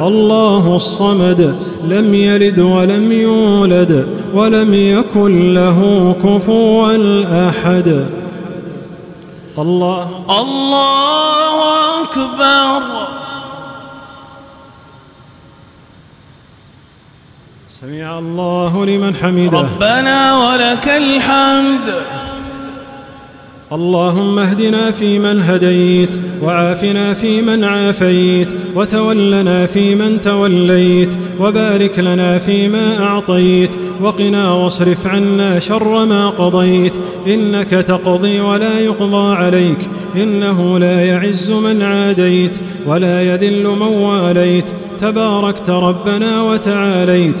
الله الصمد لم يلد ولم يولد ولم يكن له كفوا أحد. الله الله أكبر. سمع الله لمن حمده. ربنا ولك الحمد. اللهم اهدنا فيمن هديت وعافنا فيمن عافيت وتولنا فيمن توليت وبارك لنا فيما أعطيت وقنا واصرف عنا شر ما قضيت إنك تقضي ولا يقضى عليك إنه لا يعز من عاديت ولا يذل من واليت تباركت ربنا وتعاليت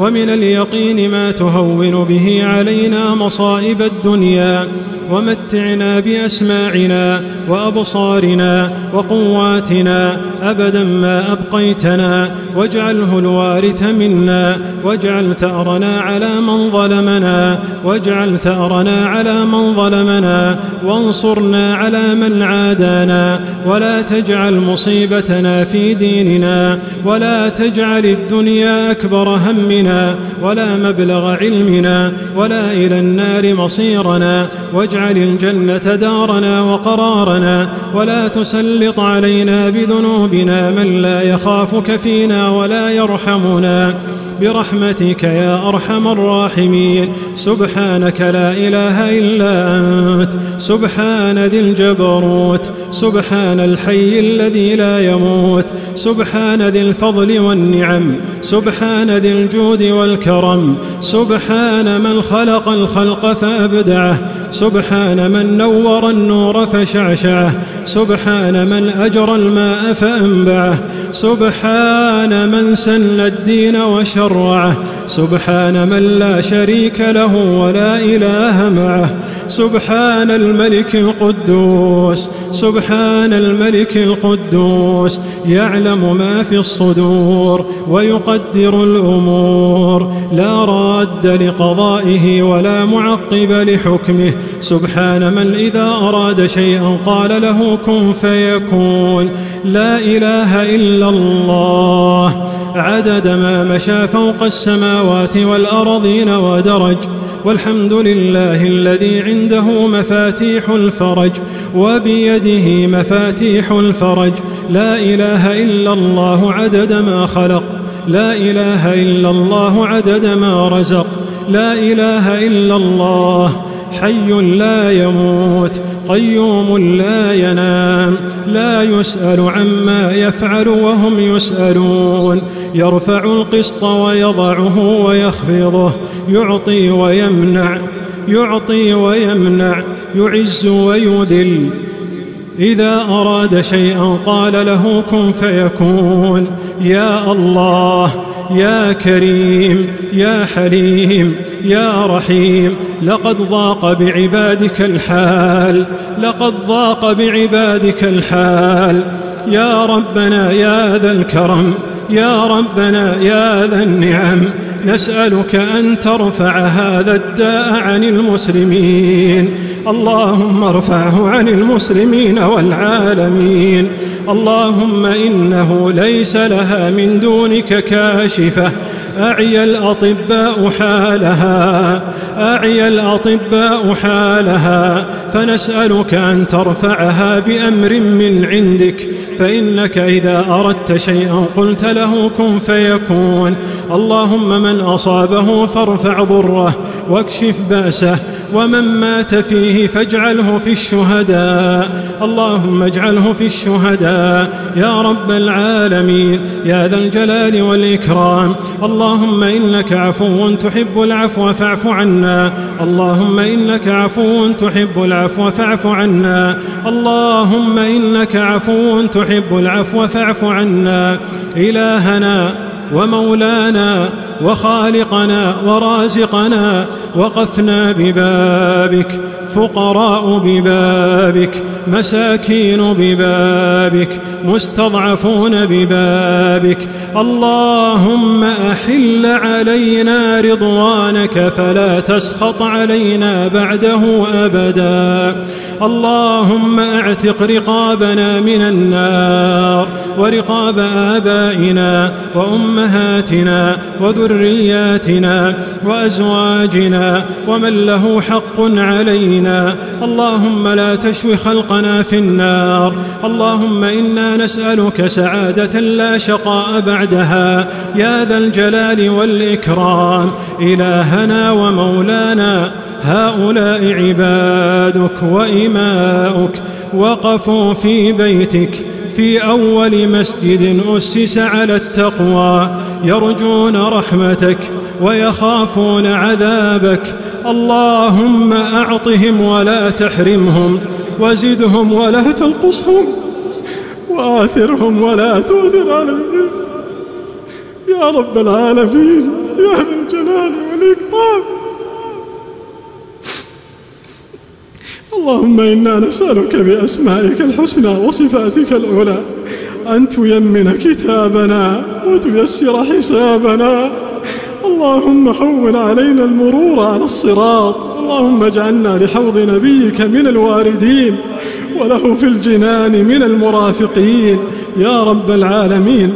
ومن اليقين ما تهون به علينا مصائب الدنيا ومتعنا بأسماعنا وأبصارنا وقواتنا أبدا ما أبقيتنا واجعله الوارث منا واجعل ثأرنا على من ظلمنا واجعل ثأرنا على من ظلمنا وانصرنا على من عادانا ولا تجعل مصيبتنا في ديننا ولا تجعل الدنيا أكبر همنا ولا مبلغ علمنا ولا إلى النار مصيرنا واجعل الجنة دارنا وقرارنا ولا تسلط علينا بذنوبنا من لا يخافك فينا ولا يرحمنا برحمتك يا أرحم الراحمين. سبحانك لا إله إلا أنت. سبحان ذي الجبروت. سبحان الحي الذي لا يموت. سبحان ذي الفضل والنعم. سبحان ذي الجود والكرم. سبحان من خلق الخلق فأبدعه. سبحان من نور النور فشعشعه. سبحان من أجرى الماء فأنبعه. سبحان من سن الدين وشر وروعه سبحان من لا شريك له ولا إله معه. سبحان الملك القدوس. سبحان الملك القدوس. يعلم ما في الصدور ويقدر الأمور. لا راد لقضائه ولا معقب لحكمه. سبحان من إذا أراد شيئا قال له كن فيكون. لا إله إلا الله. عدد ما مشى فوق السماوات والأرضين ودرج والحمد لله الذي عنده مفاتيح الفرج وبيده مفاتيح الفرج. لا إله إلا الله عدد ما خلق لا إله إلا الله عدد ما رزق لا إله إلا الله حي لا يموت. قيوم لا ينام لا يسأل عما يفعل وهم يسألون. يرفع القسط ويضعه ويخفضه يعطي ويمنع يعطي ويمنع يعز ويذل. إذا أراد شيئا قال له كن فيكون. يا الله يا كريم يا حليم يا رحيم لقد ضاق بعبادك الحال لقد ضاق بعبادك الحال. يا ربنا يا ذا الكرم يا ربنا يا ذا النعم نسألك أن ترفع هذا الداء عن المسلمين. اللهم ارفعه عن المسلمين والعالمين. اللهم إنه ليس لها من دونك كاشفة. أعيا الأطباء حالها. أعيا الأطباء حالها. فنسألك أن ترفعها بأمر من عندك. فإنك إذا أردت شيئا قلت له كن فيكون. اللهم من أصابه فارفع ضره واكشف بأسه ومن مات فيه فاجعله في الشهداء اللهم اجعله في الشهداء يا رب العالمين يا ذا الجلال والإكرام اللهم إنك عفو تحب العفو فاعف عنا اللهم إنك عفو تحب العفو فاعف عنا اللهم إنك عفو تحب العفو فاعف عنا إلهنا ومولانا وخالقنا ورازقنا وقفنا ببابك فقراء ببابك مساكين ببابك مستضعفون ببابك. اللهم أحل علينا رضوانك فلا تسخط علينا بعده أبدا. اللهم أعتق رقابنا من النار ورقاب آبائنا وأمهاتنا وذرياتنا وأزواجنا ومن له حق علينا. اللهم لا تشوي خلق وتقنا في النار. اللهم إنا نسألك سعادة لا شقاء بعدها. يا ذا الجلال والإكرام. إلهنا ومولانا. هؤلاء عبادك وإماؤك. وقفوا في بيتك. في أول مسجد أسس على التقوى. يرجون رحمتك ويخافون عذابك. اللهم أعطهم ولا تحرمهم. وزدهم ولا تنقصهم وآثرهم ولا تؤثر عليهم. يا رب العالمين يا ذا الجلال والإكرام. اللهم إنا نسألك بأسمائك الحسنى وصفاتك العلى أن تيمن كتابنا وتيسر حسابنا. اللهم حول علينا المرور على الصراط. اللهم اجعلنا لحوض نبيك من الواردين وله في الجنان من المرافقين. يا رب العالمين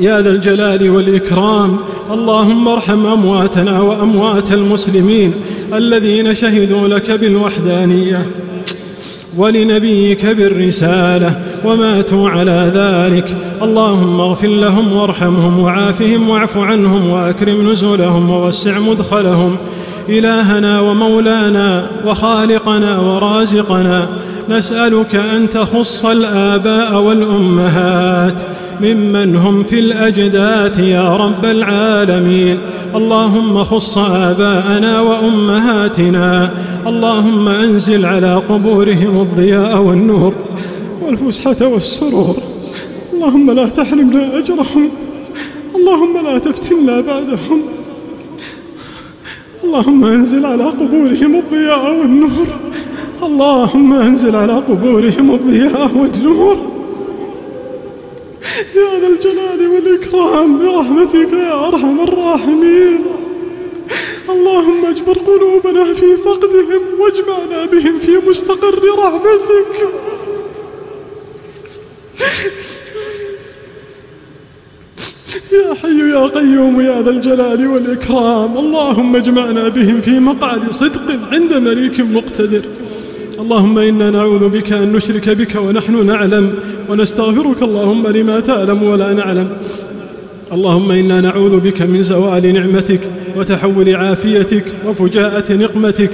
يا ذا الجلال والإكرام اللهم ارحم أمواتنا وأموات المسلمين الذين شهدوا لك بالوحدانية ولنبيك بالرسالة وماتوا على ذلك. اللهم اغفر لهم وارحمهم وعافهم واعف عنهم وأكرم نزلهم ووسع مدخلهم. إلهنا ومولانا وخالقنا ورازقنا نسألك أن تخص الآباء والأمهات ممن هم في الأجداث يا رب العالمين. اللهم خص آباءنا وأمهاتنا. اللهم أنزل على قبورهم الضياء والنور والفسحة والسرور. اللهم لا تحرمنا أجرهم. اللهم لا تفتنا بعدهم. اللهم انزل على قبورهم الضياء والنور. اللهم انزل على قبورهم الضياء والنور. يا ذا الجلال والإكرام برحمتك يا أرحم الراحمين. اللهم اجبر قلوبنا في فقدهم واجمعنا بهم في مستقر رحمتك. يا قيوم يا ذا الجلال والإكرام. اللهم اجمعنا بهم في مقعد صدق عند مليك مقتدر. اللهم إنا نعوذ بك أن نشرك بك ونحن نعلم ونستغفرك اللهم لما تعلم ولا نعلم. اللهم إنا نعوذ بك من زوال نعمتك وتحول عافيتك وفجاءة نقمتك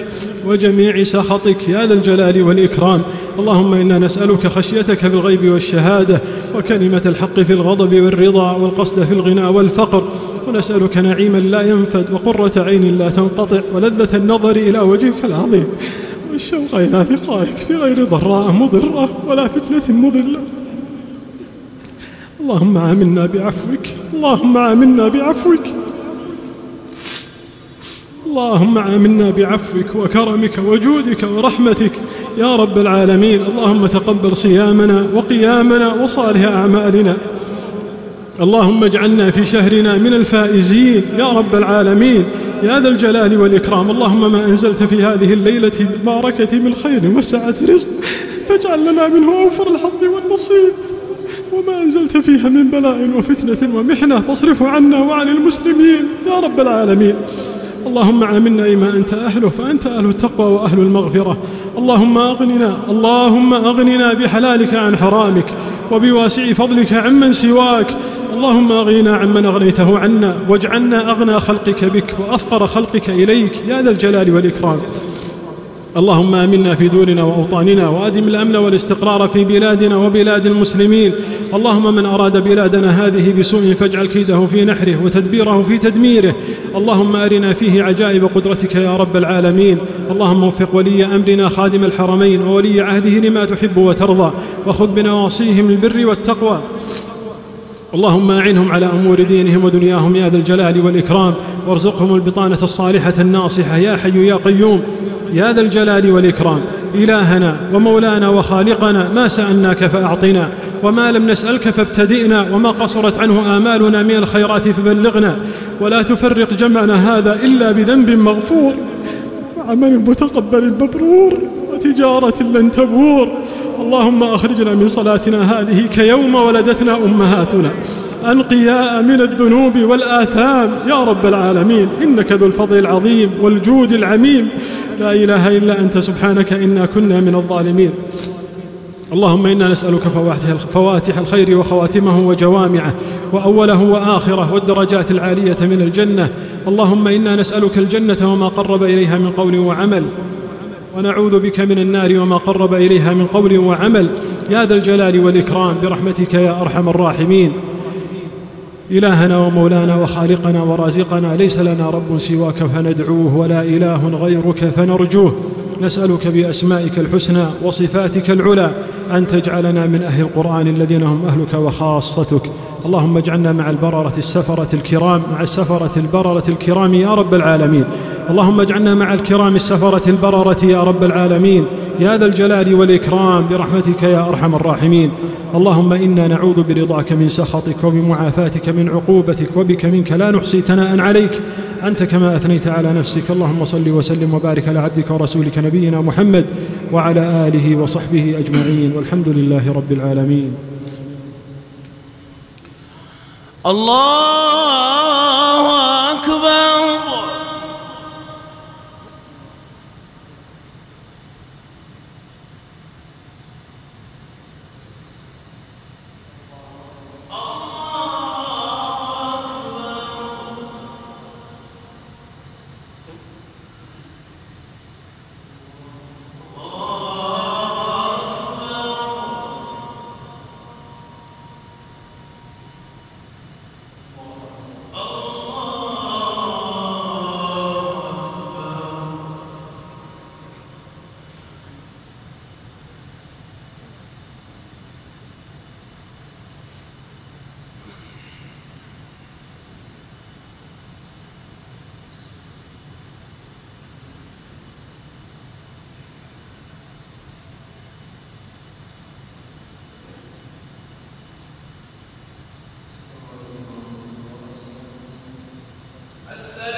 وجميع سخطك يا ذا الجلال والإكرام. اللهم إنا نسألك خشيتك في الغيب والشهادة وكلمة الحق في الغضب والرضا والقصد في الغنى والفقر ونسألك نعيما لا ينفد وقرة عين لا تنقطع ولذة النظر إلى وجهك العظيم والشوق إلى لقائك في غير ضراء مضرة ولا فتنة مضلة. اللهم آمنا بعفوك اللهم آمنا بعفوك. اللهم عاملنا بعفوك وكرمك وجودك ورحمتك يا رب العالمين. اللهم تقبل صيامنا وقيامنا وصالح أعمالنا. اللهم اجعلنا في شهرنا من الفائزين يا رب العالمين. يا ذا الجلال والإكرام. اللهم ما أنزلت في هذه الليلة باركة من خير وسعة رزق فاجعل لنا منه أوفر الحظ والنصيب. وما أنزلت فيها من بلاء وفتنة ومحنة فاصرفه عنا وعن المسلمين يا رب العالمين. اللهم عاملنا إما أنت أهله فأنت أهل التقوى وأهل المغفرة. اللهم أغننا اللهم أغننا بحلالك عن حرامك وبواسع فضلك عمن سواك. اللهم أغننا عمن أغنيته عنا واجعلنا أغنى خلقك بك وأفقر خلقك إليك. يا ذا الجلال والإكرام. اللهم آمنا في دورنا وأوطاننا وأدم الأمن والاستقرار في بلادنا وبلاد المسلمين. اللهم من أراد بلادنا هذه بسوء فاجعل كيده في نحره وتدبيره في تدميره. اللهم أرنا فيه عجائب قدرتك يا رب العالمين. اللهم وفق ولي أمرنا خادم الحرمين وولي عهده لما تحب وترضى. وخذ بنواصيهم البر والتقوى. اللهم أعنهم على أمور دينهم ودنياهم يا ذا الجلال والإكرام. وارزقهم البطانة الصالحة الناصحة يا حي يا قيوم. يا ذا الجلال والإكرام. إلهنا ومولانا وخالقنا ما سألناك فأعطنا وما لم نسألك فابتدئنا وما قصرت عنه آمالنا من الخيرات فبلغنا ولا تفرق جمعنا هذا إلا بذنب مغفور وعمل متقبل مبرور وتجارة لن تبور اللهم أخرجنا من صلاتنا هذه كيوم ولدتنا أمهاتنا. أنقياء من الذنوب والآثام. يا رب العالمين إنك ذو الفضل العظيم والجود العميم. لا إله إلا أنت سبحانك إنا كنا من الظالمين. اللهم إنا نسألك فواتح الخير وخواتمه وجوامعه وأوله وآخره والدرجات العالية من الجنة. اللهم إنا نسألك الجنة وما قرب إليها من قول وعمل. ونعوذ بك من النار وما قرب إليها من قول وعمل. يا ذا الجلال والإكرام برحمتك يا أرحم الراحمين. إلهنا ومولانا وخالقنا ورازقنا ليس لنا رب سواك فندعوه ولا إله غيرك فنرجوه. نسألك بأسمائك الحسنى وصفاتك العلى أن تجعلنا من أهل القرآن الذين هم أهلك وخاصتك. اللهم اجعلنا مع البررة السفرة الكرام مع السفرة البررة الكرام يا رب العالمين. اللهم اجعلنا مع الكرام السفرة البررة يا رب العالمين. يا ذا الجلال والإكرام برحمتك يا أرحم الراحمين. اللهم إنا نعوذ برضاك من سخطك وبمعافاتك من عقوبتك وبك منك لا نحصي ثناء عليك. أنت كما أثنيت على نفسك. اللهم صل وسلم وبارك على عبدك ورسولك نبينا محمد وعلى آله وصحبه أجمعين. والحمد لله رب العالمين. اللہ السلام